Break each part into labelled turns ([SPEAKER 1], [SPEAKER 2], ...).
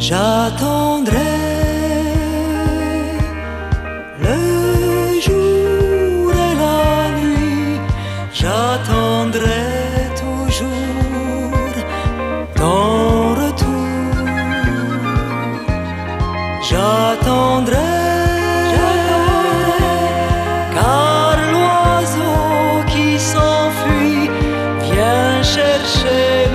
[SPEAKER 1] J'attendrai le jour et la nuit, j'attendrai toujours ton retour. J'attendrai, car l'oiseau qui s'enfuit vient chercher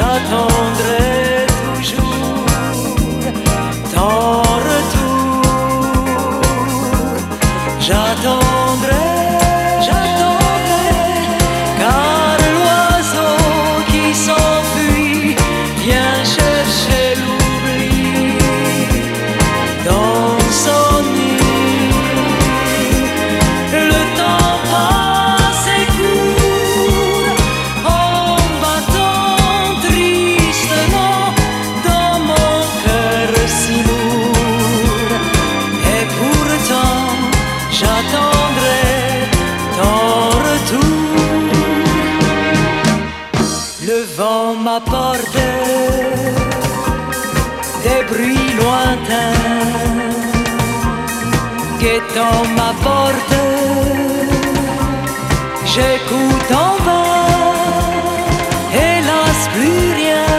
[SPEAKER 1] j'attendrai Le vent m'apporte des bruits lointains guettant ma porte. J'écoute en vain, hélas plus rien,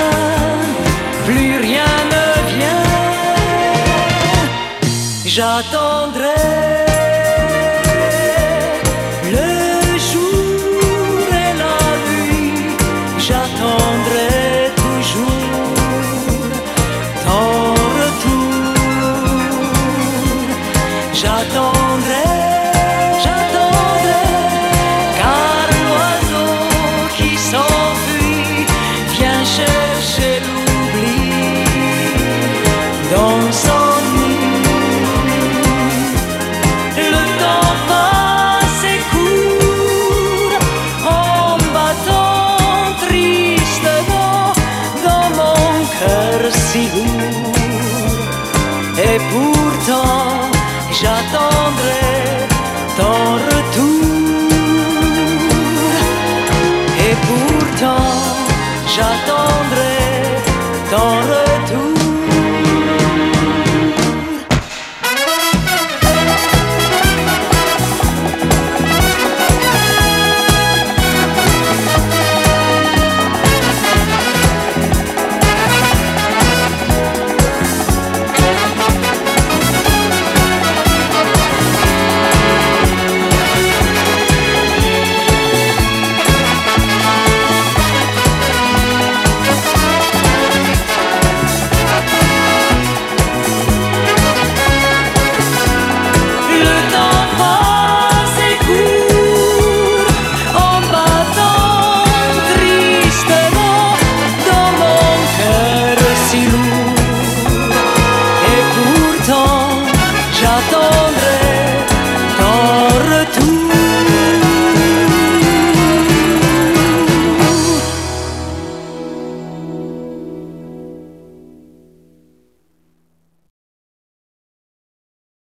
[SPEAKER 1] plus rien ne vient. J'attendrai Et pourtant, j'attendrai ton retour. Et pourtant, j'attendrai. ya.